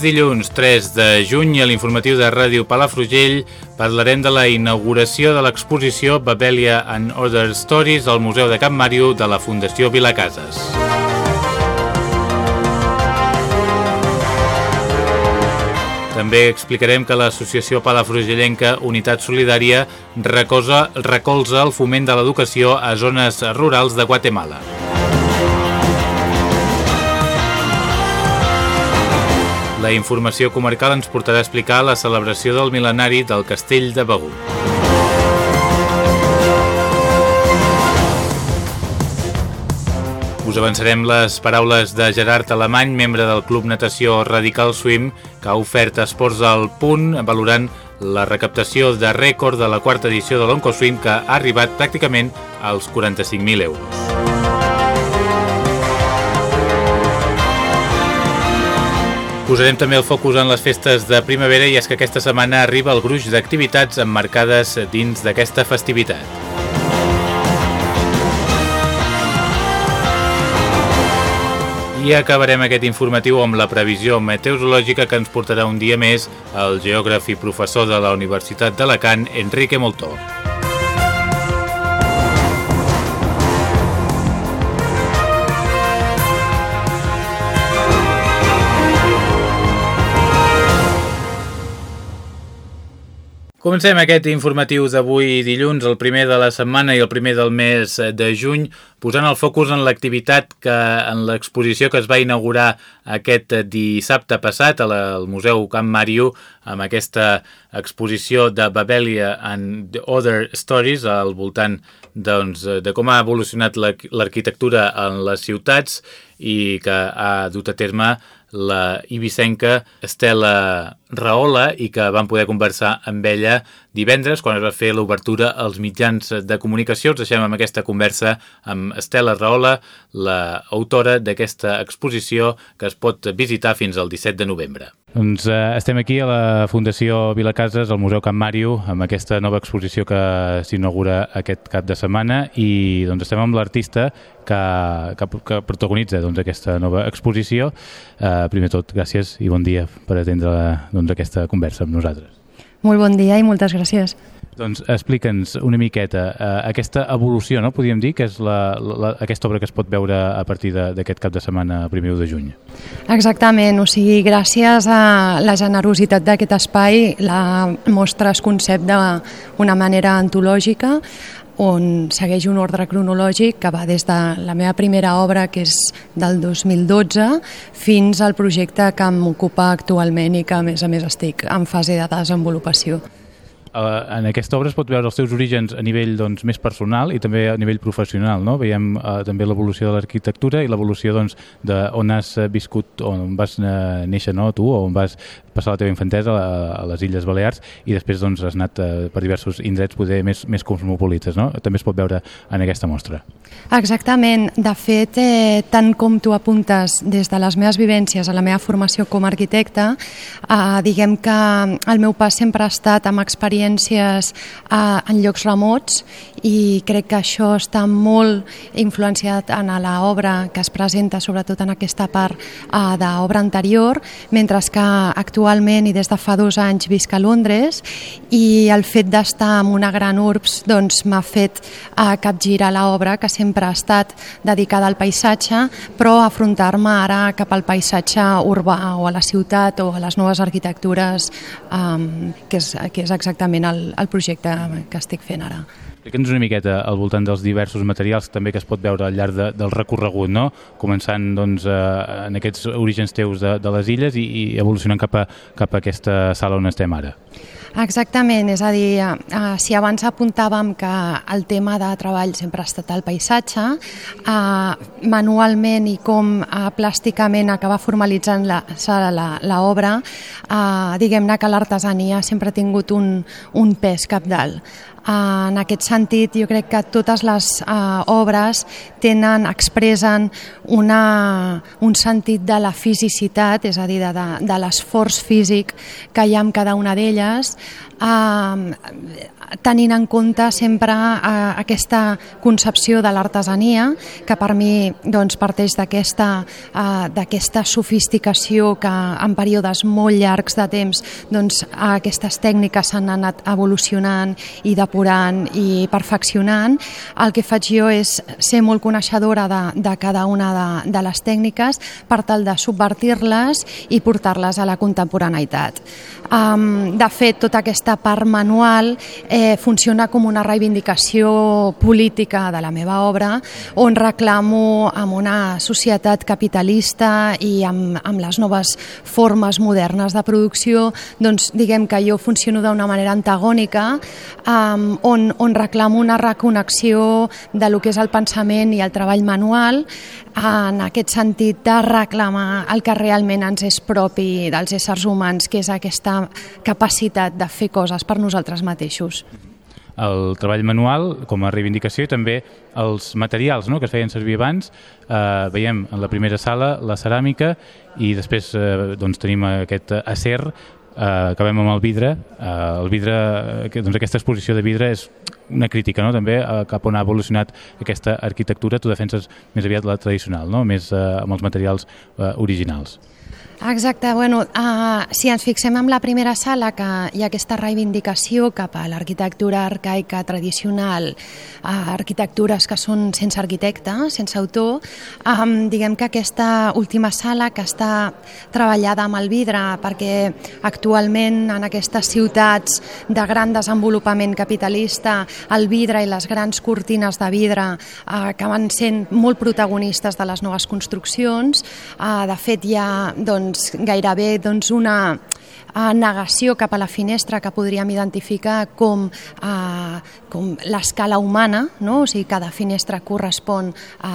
Dilluns 3 de juny a l'informatiu de Ràdio Palafrugell parlarem de la inauguració de l'exposició Babelia and Other Stories al Museu de Camp Màrio de la Fundació Vilacases. També explicarem que l'associació palafrugellenca Unitat Solidària recolza, recolza el foment de l'educació a zones rurals de Guatemala. La informació comarcal ens portarà a explicar la celebració del mil·lenari del Castell de Begur. Us avançarem les paraules de Gerard Alemany, membre del Club Natació Radical Swim, que ha ofert esports al punt valorant la recaptació de rècord de la quarta edició de l'Oncoswim que ha arribat pràcticament als 45.000 euros. Posarem també el focus en les festes de primavera i és que aquesta setmana arriba el gruix d'activitats emmarcades dins d'aquesta festivitat. I acabarem aquest informatiu amb la previsió meteorològica que ens portarà un dia més el geògraf i professor de la Universitat d'Alacant, Enrique Moltó. Comencem aquest informatiu d'avui dilluns, el primer de la setmana i el primer del mes de juny, posant el focus en l'activitat que en l'exposició que es va inaugurar aquest dissabte passat al Museu Camp Màrio amb aquesta exposició de Babelia and Other Stories al voltant doncs, de com ha evolucionat l'arquitectura en les ciutats i que ha dut a terme la ibicenca Estela Rahola i que vam poder conversar amb ella divendres quan es va fer l'obertura als mitjans de comunicació. Ens deixem amb aquesta conversa amb Estela Rahola, la autora d'aquesta exposició que es pot visitar fins al 17 de novembre. Doncs eh, estem aquí a la Fundació Vilacases, al Museu Camp Màrio, amb aquesta nova exposició que s'inaugura aquest cap de setmana i doncs, estem amb l'artista que, que, que protagonitza doncs, aquesta nova exposició. Eh, primer tot, gràcies i bon dia per atendre doncs, aquesta conversa amb nosaltres. Molt bon dia i moltes gràcies. Doncs explica'ns una miqueta eh, aquesta evolució, no? podríem dir, que és la, la, aquesta obra que es pot veure a partir d'aquest cap de setmana, primer de juny. Exactament, o sigui, gràcies a la generositat d'aquest espai, la mostra es concep d'una manera antològica, on segueix un ordre cronològic que va des de la meva primera obra, que és del 2012, fins al projecte que m'ocupa actualment i que, a més a més, estic en fase de desenvolupació. Uh, en aquesta obra es pot veure els seus orígens a nivell doncs, més personal i també a nivell professional. No? Veiem uh, també l'evolució de l'arquitectura i l'evolució doncs, d'on has viscut, on vas uh, néixer no, tu, o on vas passar la teva infantesa a, a les Illes Balears i després doncs, has anat uh, per diversos indrets poder més, més cosmopolites. No? També es pot veure en aquesta mostra. Exactament. De fet, eh, tant com tu apuntes des de les meves vivències a la meva formació com a arquitecte, eh, diguem que el meu pas sempre ha estat amb experiències eh, en llocs remots i crec que això està molt influenciat en l'obra que es presenta sobretot en aquesta part eh, d'obra anterior, mentre que actualment i des de fa dos anys visc a Londres i el fet d'estar en una gran urbs doncs m'ha fet eh, capgirar l'obra que sempre ha estat dedicada al paisatge però afrontar-me ara cap al paisatge urbà o a la ciutat o a les noves arquitectures eh, que, és, que és exactament el, el projecte que estic fent ara. Explica'ns una miqueta al voltant dels diversos materials també que es pot veure al llarg de, del recorregut, no? començant doncs, eh, en aquests orígens teus de, de les illes i, i evolucionant cap a, cap a aquesta sala on estem ara. Exactament, és a dir, eh, si abans apuntàvem que el tema de treball sempre ha estat el paisatge, eh, manualment i com eh, plàsticament acaba formalitzant l'obra, eh, diguem-ne que l'artesania sempre ha tingut un, un pes capdalt. En aquest sentit, jo crec que totes les uh, obres tenen, expressen una, un sentit de la fisicitat, és a dir, de, de, de l'esforç físic que hi ha en cada una d'elles, uh, tenint en compte sempre uh, aquesta concepció de l'artesania, que per mi doncs, parteix d'aquesta uh, sofisticació que en períodes molt llargs de temps doncs, aquestes tècniques s'han anat evolucionant i depurant i perfeccionant. El que faig jo és ser molt coneixedora de, de cada una de, de les tècniques per tal de subvertir-les i portar-les a la contemporaneïtat. Um, de fet, tota aquesta part manual eh, funciona com una reivindicació política de la meva obra, on reclamo amb una societat capitalista i amb, amb les noves formes modernes de producció, doncs diguem que jo funciono d'una manera antagònica, um, on, on reclamo una reconnexió de lo que és el pensament i el treball manual, en aquest sentit de reclamar el que realment ens és propi dels éssers humans, que és aquesta capacitat de fer coses per nosaltres mateixos el treball manual com a reivindicació i també els materials no?, que es feien servir abans. Eh, veiem en la primera sala la ceràmica i després eh, doncs, tenim aquest acer eh, acabem amb el vidre. Eh, el vidre, eh, doncs aquesta exposició de vidre és una crítica no? també eh, cap on ha evolucionat aquesta arquitectura. Tu defenses més aviat la tradicional, no? més eh, amb els materials eh, originals. Exacte, bueno, uh, si ens fixem en la primera sala que hi ha aquesta reivindicació cap a l'arquitectura arcaica tradicional, uh, arquitectures que són sense arquitecte, sense autor, um, diguem que aquesta última sala que està treballada amb el vidre perquè actualment en aquestes ciutats de gran desenvolupament capitalista el vidre i les grans cortines de vidre uh, acaben sent molt protagonistes de les noves construccions, uh, de fet hi ha doncs, gairebé doncs, una eh, negació cap a la finestra que podríem identificar com, eh, com l'escala humana, no? o sigui, cada finestra correspon a,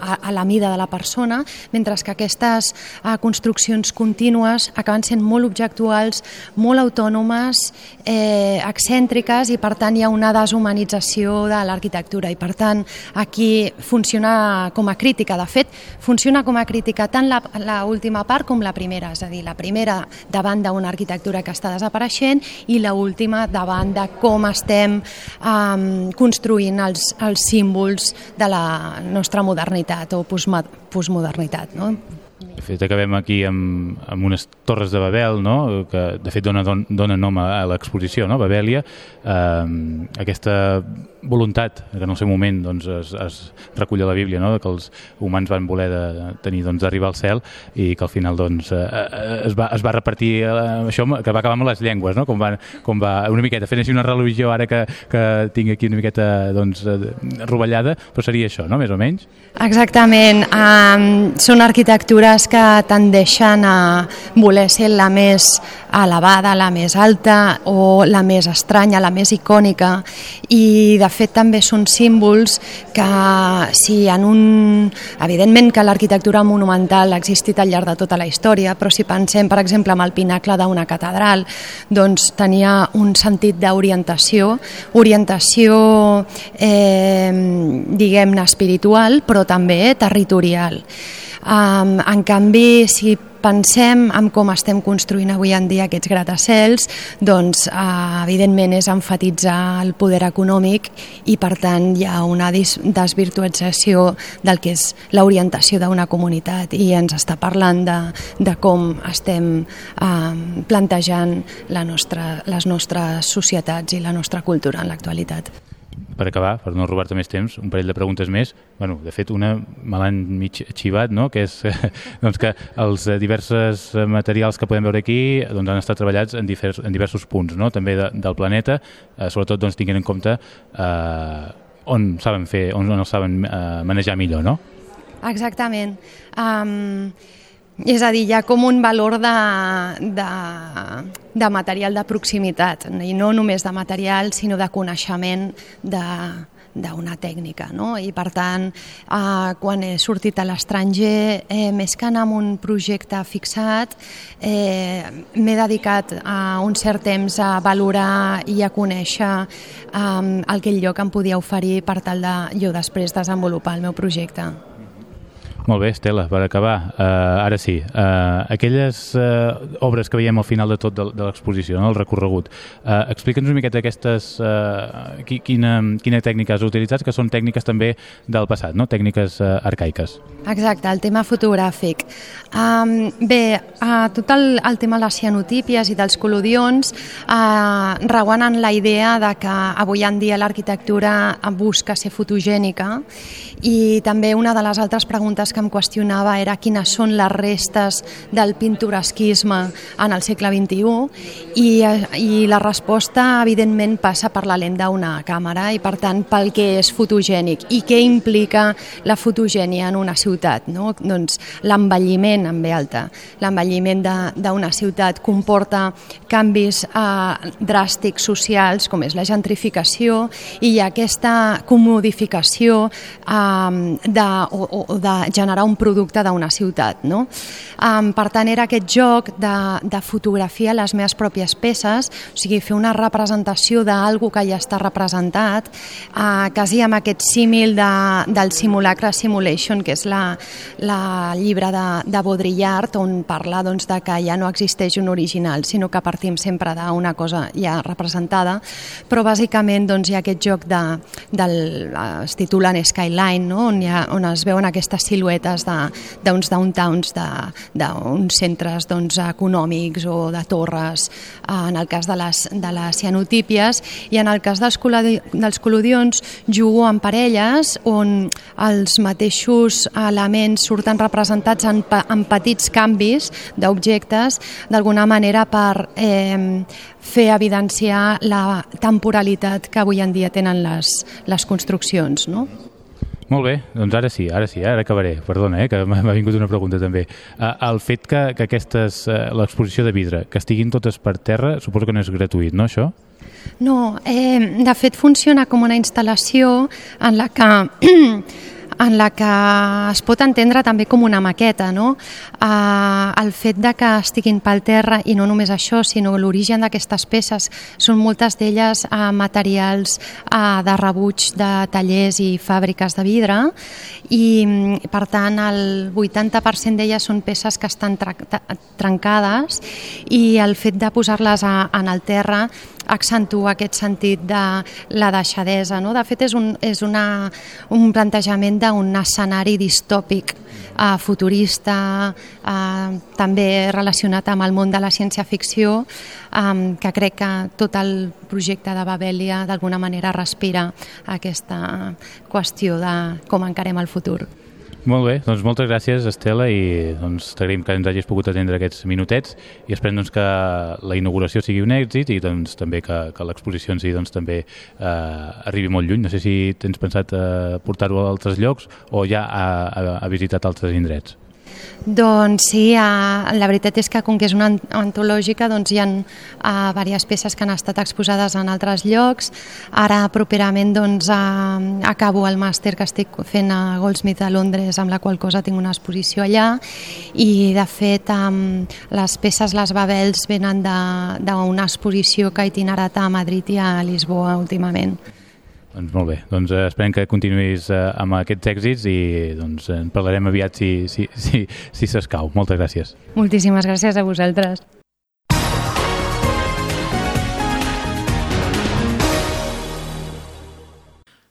a, a la mida de la persona, mentre que aquestes eh, construccions contínues acaben sent molt objectuals, molt autònomes, eh, excèntriques i per tant hi ha una deshumanització de l'arquitectura. I per tant aquí funciona com a crítica, de fet funciona com a crítica tant la, última part com la primera, és a dir, la primera davant d'una arquitectura que està desapareixent i la última davant de com estem eh, construint els, els símbols de la nostra modernitat o postmodernitat. No? De fet, acabem aquí amb, amb unes torres de Babel, no? que de fet dona, dona nom a l'exposició, no? Babèlia. Eh, aquesta voluntat que en el seu moment doncs, es, es recull a la Bíblia no? que els humans van voler de, tenir doncs, d'arribar doncs, al cel i que al final doncs, eh, eh, es, va, es va repartir eh, això que va acabar amb les llengües no? com, va, com va una miqueta fent així una religió ara que, que tinc aquí una miqueta doncs, eh, rovellada però seria això, no? més o menys Exactament, um, són arquitectures que tendeixen a voler ser la més elevada, la més alta o la més estranya, la més icònica i de fet també són símbols que si en un... Evidentment que l'arquitectura monumental ha existit al llarg de tota la història, però si pensem, per exemple, en el pinacle d'una catedral, doncs tenia un sentit d'orientació, orientació, eh, diguem-ne, espiritual, però també territorial. Um, en canvi, si pensem en com estem construint avui en dia aquests gratacels, doncs eh, evidentment és enfatitzar el poder econòmic i per tant hi ha una desvirtualització del que és l'orientació d'una comunitat i ens està parlant de, de com estem eh, plantejant la nostra, les nostres societats i la nostra cultura en l'actualitat per acabar, per no robar-te més temps, un parell de preguntes més. bueno, de fet, una me l'han mig xivat, no? que és doncs que els diversos materials que podem veure aquí doncs, han estat treballats en, divers, en diversos punts, no? també de, del planeta, eh, sobretot doncs, tinguent en compte eh, on saben fer, on, on els saben eh, manejar millor, no? Exactament. Um, És a dir, hi ha com un valor de, de, de material de proximitat, i no només de material, sinó de coneixement de, d'una tècnica. No? I per tant, eh, quan he sortit a l'estranger, eh, més que anar amb un projecte fixat, eh, m'he dedicat a un cert temps a valorar i a conèixer eh, el que el lloc em podia oferir per tal de jo després desenvolupar el meu projecte. Molt bé, Estela, per acabar, uh, ara sí, uh, aquelles uh, obres que veiem al final de tot de, de l'exposició, no? el recorregut, uh, explica'ns una miqueta aquestes, uh, quina, quina tècnica has utilitzat, que són tècniques també del passat, no? tècniques uh, arcaiques. Exacte, el tema fotogràfic. Um, bé, uh, tot el, el tema de les cianotípies i dels colodions uh, reuen la idea de que avui en dia l'arquitectura busca ser fotogènica i també una de les altres preguntes que em qüestionava era quines són les restes del pintoresquisme en el segle XXI i, i la resposta evidentment passa per la lent d'una càmera i per tant pel que és fotogènic i què implica la fotogènia en una ciutat. No? Doncs l'envelliment en ve alta. L'envelliment d'una ciutat comporta canvis eh, dràstics socials com és la gentrificació i aquesta comodificació eh, de, o, o de generar un producte d'una ciutat. No? Um, per tant, era aquest joc de, de fotografiar les meves pròpies peces, o sigui, fer una representació d'algú que ja està representat, uh, quasi amb aquest símil de, del simulacre simulation, que és la, la llibre de, de Baudrillard, on parla doncs, de que ja no existeix un original, sinó que partim sempre d'una cosa ja representada, però bàsicament doncs, hi ha aquest joc de, del, es titulen Skyline, Line, no? on, ha, on es veuen aquestes siluetes d'uns downtowns, d'uns centres doncs, econòmics o de torres, eh, en el cas de les, de les cianotípies, i en el cas dels, dels colodions jugo en parelles on els mateixos elements surten representats en, en petits canvis d'objectes, d'alguna manera per eh, fer evidenciar la temporalitat que avui en dia tenen les, les construccions. No? Molt bé, doncs ara sí, ara sí, ara acabaré. Perdona, eh, que m'ha vingut una pregunta també. Uh, el fet que, que aquestes, uh, l'exposició de vidre, que estiguin totes per terra, suposo que no és gratuït, no, això? No, eh, de fet funciona com una instal·lació en la que en la que es pot entendre també com una maqueta. No? Eh, el fet de que estiguin pel terra, i no només això, sinó l'origen d'aquestes peces, són moltes d'elles eh, materials eh, de rebuig de tallers i fàbriques de vidre, i per tant el 80% d'elles són peces que estan trencades i el fet de posar-les en el terra accentua aquest sentit de la deixadesa. No? De fet, és un, és una, un plantejament d'un escenari distòpic eh, futurista, eh, també relacionat amb el món de la ciència-ficció, eh, que crec que tot el projecte de Babelia d'alguna manera respira aquesta qüestió de com encarem el futur. Molt bé, doncs moltes gràcies Estela i doncs t'agraïm que ens hagis pogut atendre aquests minutets i esperem doncs, que la inauguració sigui un èxit i doncs també que, que l'exposició si doncs, també eh, arribi molt lluny. No sé si tens pensat eh, portar-ho a altres llocs o ja ha, ha, ha visitat altres indrets. Doncs sí, la veritat és que com que és una antològica doncs hi ha diverses peces que han estat exposades en altres llocs. Ara properament doncs, acabo el màster que estic fent a Goldsmith a Londres amb la qual cosa tinc una exposició allà i de fet les peces, les babels venen d'una exposició que he itinerat a Madrid i a Lisboa últimament. Doncs molt bé, doncs eh, esperem que continuïs eh, amb aquests èxits i doncs en parlarem aviat si s'escau. Si, si, si Moltes gràcies. Moltíssimes gràcies a vosaltres.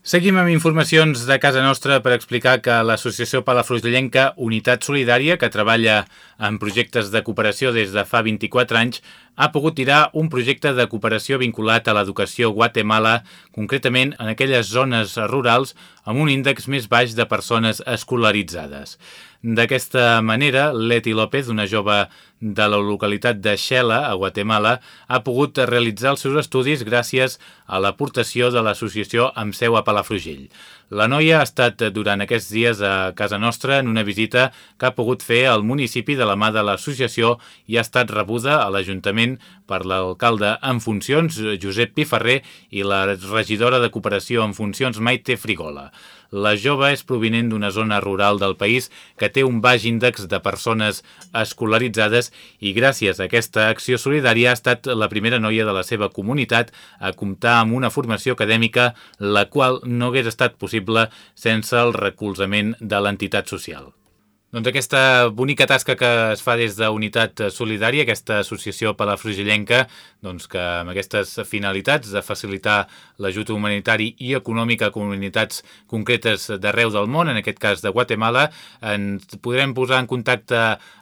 Seguim amb informacions de casa nostra per explicar que l'associació Palafrugellenca Unitat Solidària, que treballa en projectes de cooperació des de fa 24 anys, ha pogut tirar un projecte de cooperació vinculat a l'educació Guatemala, concretament en aquelles zones rurals amb un índex més baix de persones escolaritzades. D'aquesta manera, Leti López, una jove de la localitat de Xela, a Guatemala, ha pogut realitzar els seus estudis gràcies a l'aportació de l'associació amb seu a Palafrugell. La noia ha estat durant aquests dies a casa nostra en una visita que ha pogut fer al municipi de la mà de l'associació i ha estat rebuda a l'Ajuntament per l'alcalde en funcions, Josep Piferrer, i la regidora de cooperació en funcions, Maite Frigola. La jove és provinent d'una zona rural del país que té un baix índex de persones escolaritzades i gràcies a aquesta acció solidària ha estat la primera noia de la seva comunitat a comptar amb una formació acadèmica la qual no hagués estat possible sense el recolzament de l'entitat social. Doncs aquesta bonica tasca que es fa des de Unitat Solidària, aquesta associació palafrugellenca, doncs que amb aquestes finalitats de facilitar l'ajut humanitari i econòmic a comunitats concretes d'arreu del món, en aquest cas de Guatemala, ens podrem posar en contacte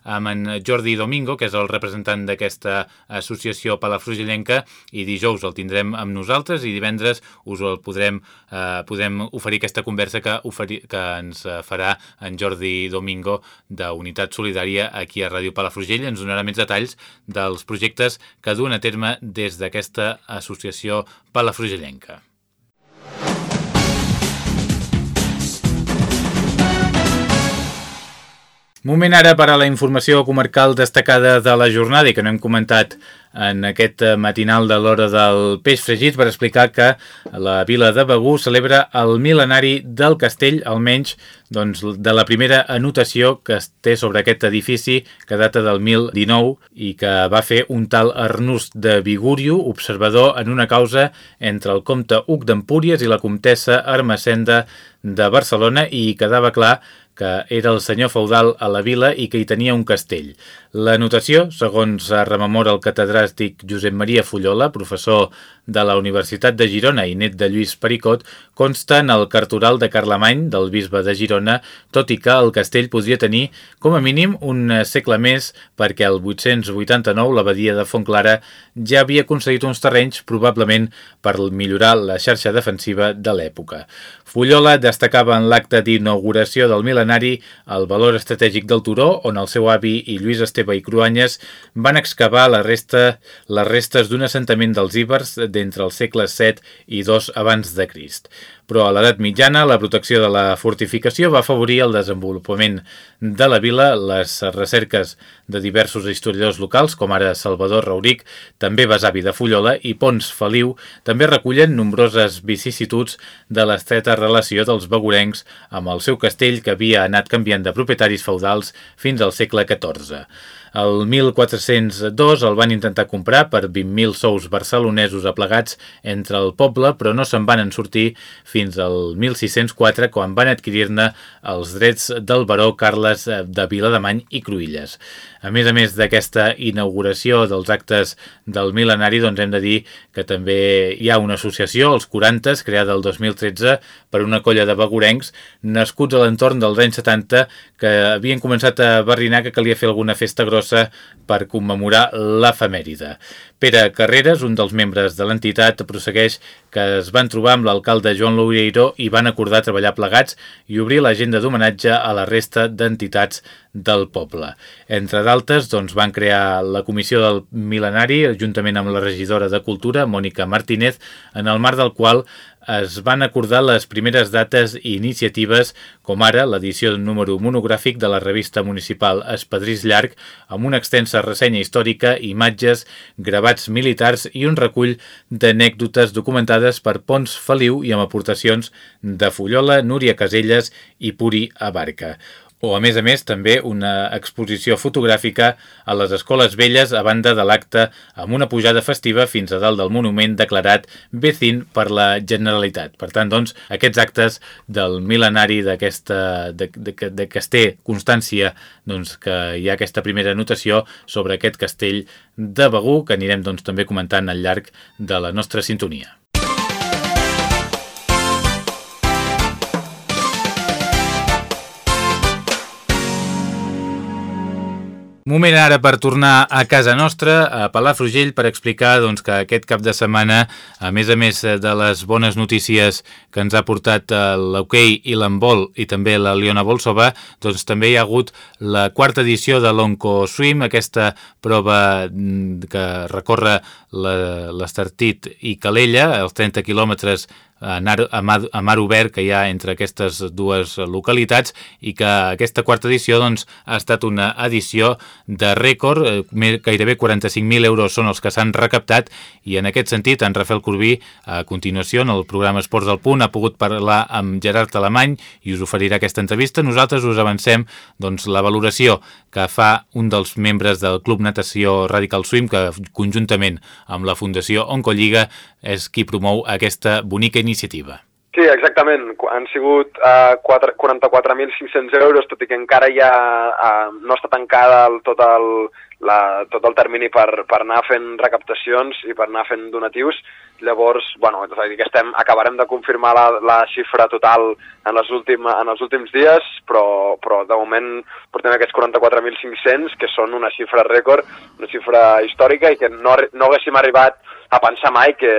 amb en Jordi Domingo, que és el representant d'aquesta associació palafrugellenca, i dijous el tindrem amb nosaltres i divendres us el podrem, eh, podrem oferir aquesta conversa que, oferir, que ens farà en Jordi Domingo d'Unitat Solidària aquí a Ràdio Palafrugell. Ens donarà més detalls dels projectes que duen a terme des d'aquesta associació palafrugellenca. Moment ara per a la informació comarcal destacada de la jornada i que no hem comentat en aquest matinal de l'hora del peix fregit per explicar que la vila de Begú celebra el mil·lenari del castell, almenys doncs, de la primera anotació que es té sobre aquest edifici que data del 1019 i que va fer un tal Arnús de Vigúrio, observador en una causa entre el comte Huc d'Empúries i la comtessa Armacenda de Barcelona i quedava clar que era el senyor feudal a la vila i que hi tenia un castell. La notació, segons rememora el catedràstic Josep Maria Fullola, professor de la Universitat de Girona i net de Lluís Pericot, consta en el cartural de Carlemany del bisbe de Girona, tot i que el castell podria tenir com a mínim un segle més perquè el 889 l'abadia de Fontclara ja havia aconseguit uns terrenys probablement per millorar la xarxa defensiva de l'època. Fullola destacava en l'acte d'inauguració del mil·lenari el valor estratègic del turó, on el seu avi i Lluís Esteve i Cruanyes van excavar la resta, les restes d'un assentament dels íbers d'entre els segles 7 i 2 abans de Crist però a l'edat mitjana la protecció de la fortificació va afavorir el desenvolupament de la vila, les recerques de diversos historiadors locals, com ara Salvador Rauric, també besavi de Fullola, i Pons Feliu, també recullen nombroses vicissituds de l'estreta relació dels begurencs amb el seu castell que havia anat canviant de propietaris feudals fins al segle XIV. El 1402 el van intentar comprar per 20.000 sous barcelonesos aplegats entre el poble, però no se'n van en sortir fins al 1604, quan van adquirir-ne els drets del baró Carles de Vilademany i Cruïlles. A més a més d'aquesta inauguració dels actes del mil·lenari, doncs hem de dir que també hi ha una associació, els 40, creada el 2013 per una colla de begurencs nascuts a l'entorn dels anys 70 que havien començat a barrinar que calia fer alguna festa grossa per commemorar l'efemèride. Pere Carreras, un dels membres de l'entitat, prossegueix que es van trobar amb l'alcalde Joan Loureiro i van acordar treballar plegats i obrir l'agenda d'homenatge a la resta d'entitats del poble. Entre d'altres, doncs, van crear la comissió del mil·lenari, juntament amb la regidora de Cultura, Mònica Martínez, en el marc del qual es van acordar les primeres dates i iniciatives, com ara l'edició d'un número monogràfic de la revista municipal Espadrís Llarg, amb una extensa ressenya històrica, imatges, gravats militars i un recull d'anècdotes documentades per Pons Feliu i amb aportacions de Fullola, Núria Caselles i Puri Abarca o a més a més també una exposició fotogràfica a les escoles velles a banda de l'acte amb una pujada festiva fins a dalt del monument declarat Becin per la Generalitat. Per tant, doncs, aquests actes del mil·lenari d'aquesta de, de, de que es té constància doncs, que hi ha aquesta primera anotació sobre aquest castell de Begú que anirem doncs, també comentant al llarg de la nostra sintonia. Moment ara per tornar a casa nostra, a Palafrugell, per explicar doncs, que aquest cap de setmana, a més a més de les bones notícies que ens ha portat eh, l'hoquei i l'embol i també la Liona Bolsova, doncs també hi ha hagut la quarta edició de l'Onco Swim, aquesta prova mm, que recorre l'Estartit i Calella, els 30 quilòmetres a, mar, a mar obert que hi ha entre aquestes dues localitats i que aquesta quarta edició doncs, ha estat una edició de rècord, eh, gairebé 45.000 euros són els que s'han recaptat i en aquest sentit en Rafael Corbí a continuació en el programa Esports del Punt ha pogut parlar amb Gerard Alemany i us oferirà aquesta entrevista. Nosaltres us avancem doncs, la valoració que fa un dels membres del Club Natació Radical Swim que conjuntament amb la Fundació Oncolliga és qui promou aquesta bonica iniciativa. Sí, exactament. Han sigut uh, 44.500 euros, tot i que encara ja uh, no està tancada el, tot, el, la, tot el termini per, per anar fent recaptacions i per anar fent donatius. Llavors, bueno, és a dir, que estem, acabarem de confirmar la, la xifra total en, les últim, en els últims dies, però, però de moment portem aquests 44.500, que són una xifra rècord, una xifra històrica i que no, no haguéssim arribat a pensar mai que,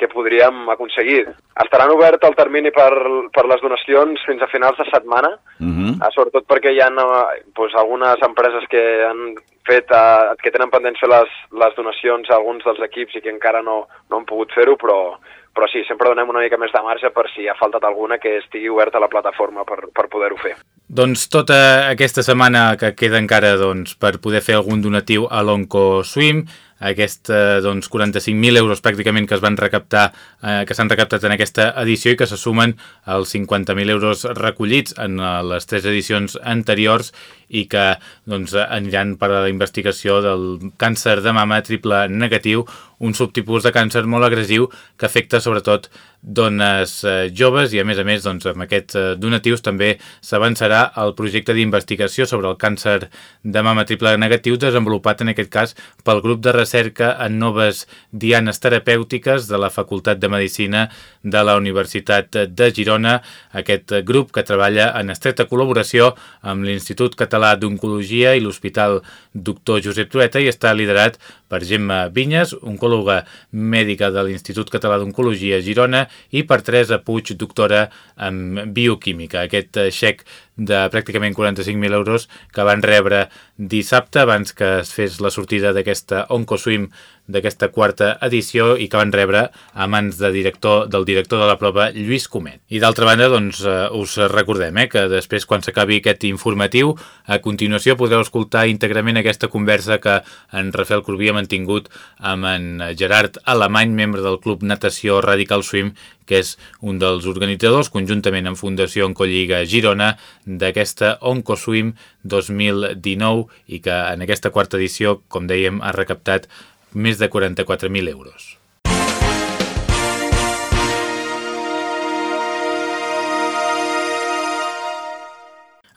que podríem aconseguir. Estaran obert el termini per, per les donacions fins a finals de setmana, uh mhm. -huh. sobretot perquè hi ha doncs, algunes empreses que han fet, eh, que tenen pendents fer les, les donacions a alguns dels equips i que encara no, no han pogut fer-ho, però, però sí, sempre donem una mica més de marge per si ha faltat alguna que estigui oberta a la plataforma per, per poder-ho fer. Doncs tota aquesta setmana que queda encara doncs, per poder fer algun donatiu a l'Onco Swim, aquests doncs, 45.000 euros pràcticament que es van recaptar, eh, que s'han recaptat en aquesta edició i que se sumen als 50.000 euros recollits en eh, les tres edicions anteriors i que doncs, aniran per a la investigació del càncer de mama triple negatiu, un subtipus de càncer molt agressiu que afecta sobretot dones eh, joves i a més a més doncs, amb aquests eh, donatius també s'avançarà el projecte d'investigació sobre el càncer de mama triple negatiu desenvolupat en aquest cas pel grup de recerca en noves dianes terapèutiques de la Facultat de Medicina de la Universitat de Girona, aquest grup que treballa en estreta col·laboració amb l'Institut Català d'Oncologia i l'Hospital Doctor Josep Trueta i està liderat per Gemma Vinyes, oncòloga mèdica de l'Institut Català d'Oncologia Girona i per Teresa Puig, doctora en bioquímica. Aquest eh, xec de pràcticament 45.000 euros que van rebre dissabte abans que es fes la sortida d'aquesta OncoSwim d'aquesta quarta edició i que van rebre a mans de director, del director de la prova, Lluís Comet. I d'altra banda, doncs, eh, us recordem eh, que després, quan s'acabi aquest informatiu, a continuació podreu escoltar íntegrament aquesta conversa que en Rafael Corbí ha mantingut amb en Gerard Alemany, membre del Club Natació Radical Swim, que és un dels organitzadors, conjuntament amb Fundació Oncolliga Girona, d'aquesta Oncoswim 2019 i que en aquesta quarta edició, com dèiem, ha recaptat més de 44.000 euros.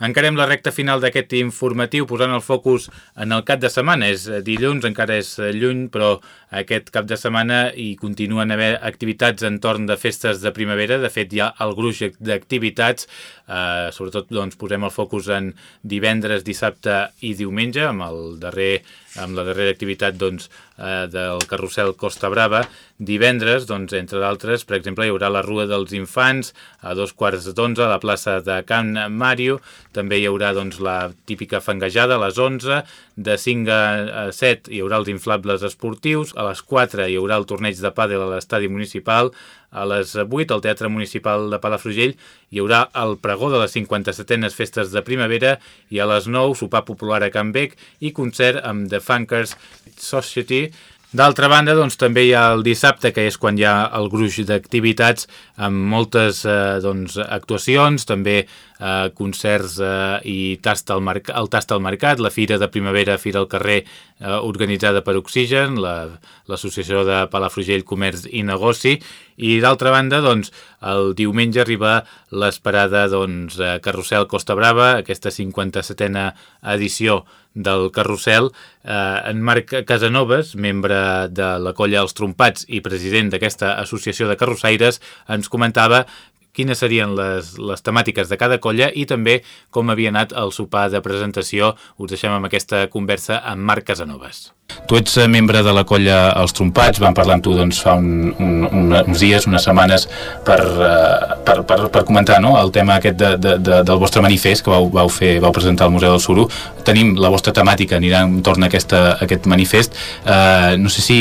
Encarem la recta final d'aquest informatiu posant el focus en el cap de setmana. És dilluns, encara és lluny, però aquest cap de setmana hi continuen haver activitats entorn de festes de primavera. De fet, hi ha el gruix d'activitats. Eh, sobretot doncs, posem el focus en divendres, dissabte i diumenge, amb el darrer amb la darrera activitat doncs, eh, del carrusel Costa Brava. Divendres, doncs, entre d'altres, per exemple, hi haurà la Rua dels Infants a dos quarts d'onze a la plaça de Can Mario. També hi haurà doncs, la típica fangejada a les 11. De 5 a 7 hi haurà els inflables esportius. A les 4 hi haurà el torneig de pàdel a l'estadi municipal. A les 8, al Teatre Municipal de Palafrugell, hi haurà el pregó de les 57enes festes de primavera i a les 9, sopar popular a Can Bec i concert amb The Funkers Society D'altra banda, doncs, també hi ha el dissabte, que és quan hi ha el gruix d'activitats amb moltes eh, doncs, actuacions, també eh, concerts eh, i tast al el tast al mercat, la Fira de Primavera, Fira al carrer, eh, organitzada per Oxigen, l'Associació la, de Palafrugell Comerç i Negoci, i d'altra banda, doncs, el diumenge arriba l'esperada doncs, Carrusel Costa Brava, aquesta 57a edició del carrusel, eh, en Marc Casanovas, membre de la colla Els Trompats i president d'aquesta associació de carrossaires, ens comentava quines serien les, les temàtiques de cada colla i també com havia anat el sopar de presentació. Us deixem amb aquesta conversa amb Marc Casanovas. Tu ets eh, membre de la colla Els Trompats, vam parlar amb tu doncs, fa un, un, un, uns dies, unes setmanes, per, uh, per, per, per comentar no? el tema aquest de, de, de, del vostre manifest que vau, vau, fer, vau presentar al Museu del Suro. Tenim la vostra temàtica, anirà entorn a, aquesta, a aquest manifest. Uh, no sé si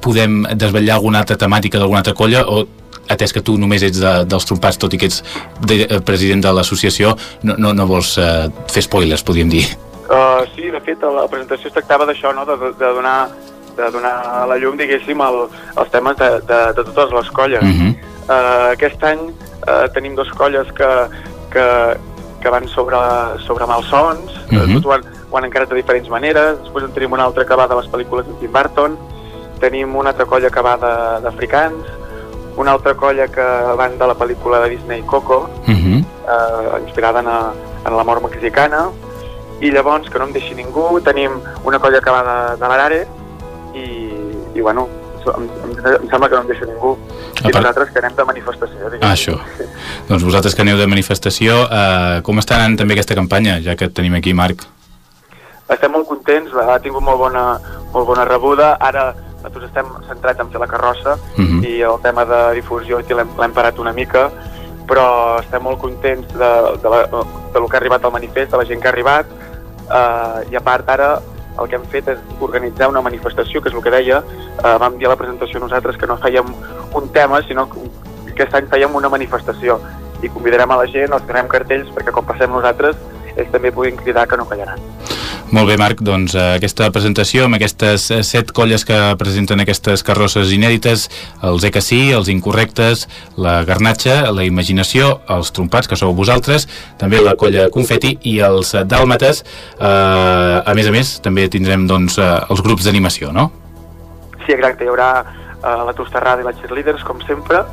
podem desvetllar alguna altra temàtica d'alguna altra colla o atès que tu només ets de, dels trompats, tot i que ets de, president de l'associació, no, no, no vols uh, fer spoilers, podríem dir. Uh, sí, de fet, la presentació es tractava d'això, no? de, de, donar, de donar a la llum, diguéssim, el, els temes de, de, de totes les colles. Uh -huh. uh, aquest any uh, tenim dos colles que, que, que van sobre, sobre malsons, uh -huh. tot ho han, ho han encarat de diferents maneres, després en tenim una altra que va de les pel·lícules de Tim Burton, tenim una altra colla que va d'africans, una altra colla que van de la pel·lícula de Disney Coco, uh -huh. eh, inspirada en, a, en la mort mexicana, i llavors, que no em deixi ningú, tenim una colla que va de, de l'Arare, i, i bueno, em, em, em sembla que no em deixa ningú. I part... nosaltres que anem de manifestació. Ah, això. Sí. Doncs vosaltres que aneu de manifestació, eh, com està anant també aquesta campanya, ja que tenim aquí Marc? Estem molt contents, ha tingut molt bona, molt bona rebuda. Ara nosaltres estem centrats en fer la carrossa uh mhm. -huh. i el tema de difusió l'hem parat una mica, però estem molt contents de, de, la, de lo que ha arribat al manifest, de la gent que ha arribat, eh, i a part ara el que hem fet és organitzar una manifestació, que és el que deia, eh, vam dir a la presentació nosaltres que no fèiem un tema, sinó que aquest any fèiem una manifestació. I convidarem a la gent, els farem cartells perquè com passem nosaltres ells també puguin cridar que no callaran. Molt bé, Marc, doncs eh, aquesta presentació amb aquestes eh, set colles que presenten aquestes carrosses inèdites, els ECACI, els incorrectes, la garnatxa, la imaginació, els trompats, que sou vosaltres, també la colla confeti i els dàlmates. Eh, a més a més, també tindrem doncs, eh, els grups d'animació, no? Sí, exacte, hi haurà eh, la Tosterrada i la Cheerleaders, com sempre,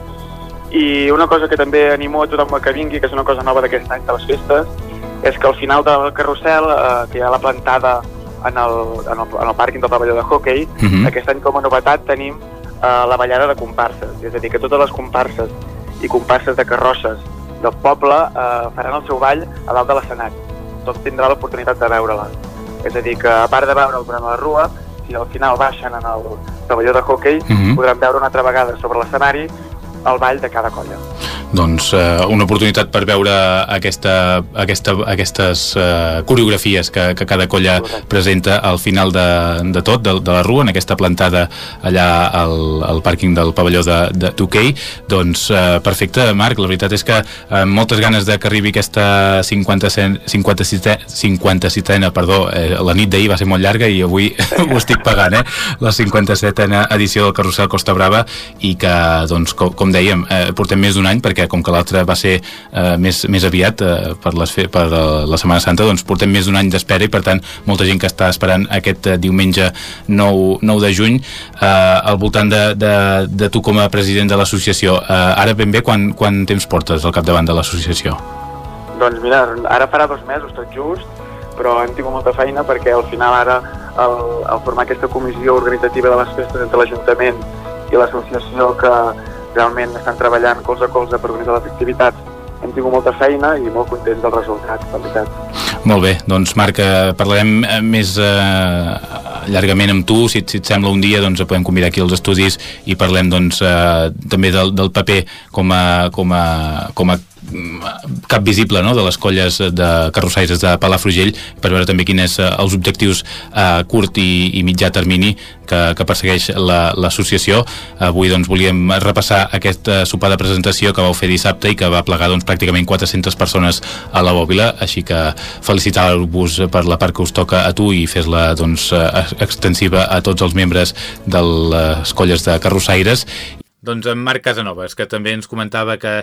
i una cosa que també animo a tothom que vingui, que és una cosa nova d'aquest any de les festes, és que al final del carrusel, eh, que hi ha la plantada en el, en el, en el pàrquing del pavelló de hockey, uh mhm. -huh. aquest any com a novetat tenim eh, la ballada de comparses, és a dir, que totes les comparses i comparses de carrosses del poble eh, faran el seu ball a dalt de l'escenari. Tot tindrà l'oportunitat de veure-la. És a dir, que a part de veure durant la rua, si al final baixen en el pavelló de hockey, uh mhm. -huh. podran veure una altra vegada sobre l'escenari el ball de cada colla. Doncs eh, una oportunitat per veure aquesta, aquesta, aquestes eh, coreografies que, que cada colla presenta al final de, de tot, de, de la rua, en aquesta plantada allà al, al pàrquing del pavelló de, de Tuquei. Doncs eh, perfecte, Marc, la veritat és que eh, moltes ganes de que arribi aquesta 50, 57, 57 perdó, eh, la nit d'ahir va ser molt llarga i avui ho estic pagant, eh? La 57a edició del Carrusel Costa Brava i que, doncs, com, com dèiem, eh, portem més d'un any perquè com que l'altre va ser eh, més, més aviat eh, per, les, per eh, la Setmana Santa, doncs portem més d'un any d'espera i per tant molta gent que està esperant aquest eh, diumenge 9, 9 de juny eh, al voltant de, de, de tu com a president de l'associació. Eh, ara ben bé, quan, quan temps portes al capdavant de l'associació? Doncs mira, ara farà dos mesos tot just, però hem tingut molta feina perquè al final ara el, el formar aquesta comissió organitzativa de les festes entre l'Ajuntament i l'associació que, realment estan treballant colze a colze per organitzar les activitats hem tingut molta feina i molt contents dels resultats, la veritat. Molt bé, doncs Marc, eh, parlarem eh, més eh, llargament amb tu, si, si et sembla un dia doncs podem convidar aquí als estudis i parlem doncs eh, també del, del paper com a, com a, com a cap visible no? de les colles de carrossaires de Palafrugell per veure també quins són els objectius a curt i, i mitjà termini que, que persegueix l'associació. La, Avui doncs, volíem repassar aquest sopar de presentació que vau fer dissabte i que va plegar doncs, pràcticament 400 persones a la bòbila, així que felicitar-vos per la part que us toca a tu i fes-la doncs, extensiva a tots els membres de les colles de carrossaires doncs en Marc Casanovas, que també ens comentava que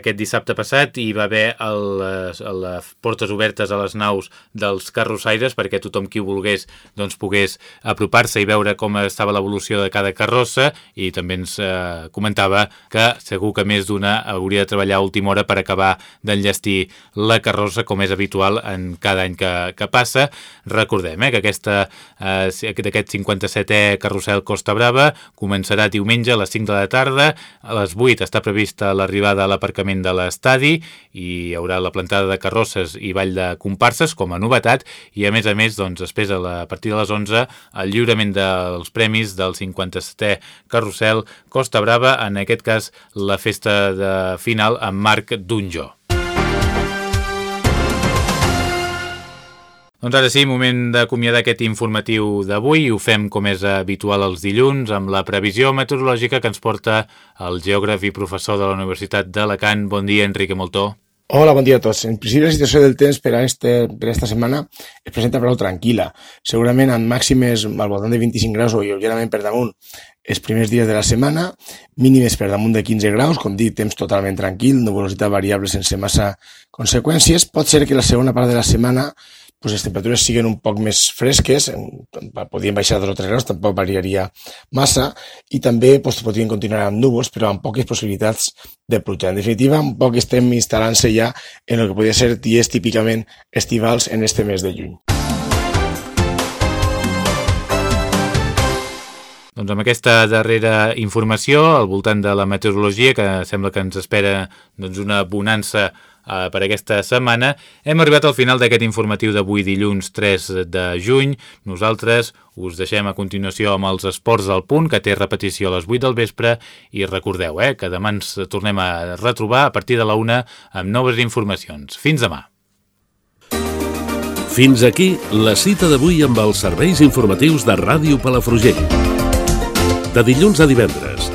aquest dissabte passat hi va haver el, les, les portes obertes a les naus dels carrossaires perquè tothom qui ho volgués doncs, pogués apropar-se i veure com estava l'evolució de cada carrossa i també ens eh, comentava que segur que més d'una hauria de treballar a última hora per acabar d'enllestir la carrossa com és habitual en cada any que, que passa. Recordem eh, que aquesta, eh, aquest 57è carrusel Costa Brava començarà diumenge a les 5 de la tarda tarda. A les 8 està prevista l'arribada a l'aparcament de l'estadi i hi haurà la plantada de carrosses i ball de comparses com a novetat i a més a més doncs, després a, la, a partir de les 11 el lliurament dels premis del 57è carrusel Costa Brava, en aquest cas la festa de final amb Marc Dunjo. Doncs ara sí, moment d'acomiadar aquest informatiu d'avui. Ho fem com és habitual els dilluns amb la previsió meteorològica que ens porta el geògraf i professor de la Universitat d'Alacant. Bon dia, Enrique Moltó. Hola, bon dia a tots. En principi, la situació del temps per a este, per setmana es presenta prou tranquil·la. Segurament amb màximes al voltant de 25 graus o lleugerament per damunt els primers dies de la setmana, mínimes per damunt de 15 graus, com dit, temps totalment tranquil, nuvolositat variable sense massa conseqüències. Pot ser que la segona part de la setmana pues les temperatures siguin un poc més fresques, podrien baixar 2 o 3 graus, tampoc variaria massa, i també pues, podrien continuar amb núvols, però amb poques possibilitats de pluja. En definitiva, un poc estem instal·lant-se ja en el que podria ser dies típicament estivals en este mes de juny. Doncs amb aquesta darrera informació al voltant de la meteorologia, que sembla que ens espera doncs, una bonança eh, per aquesta setmana, hem arribat al final d'aquest informatiu d'avui dilluns 3 de juny. Nosaltres us deixem a continuació amb els esports del punt, que té repetició a les 8 del vespre, i recordeu eh, que demà ens tornem a retrobar a partir de la 1 amb noves informacions. Fins demà! Fins aquí la cita d'avui amb els serveis informatius de Ràdio Palafrugell. De dilluns a divendres,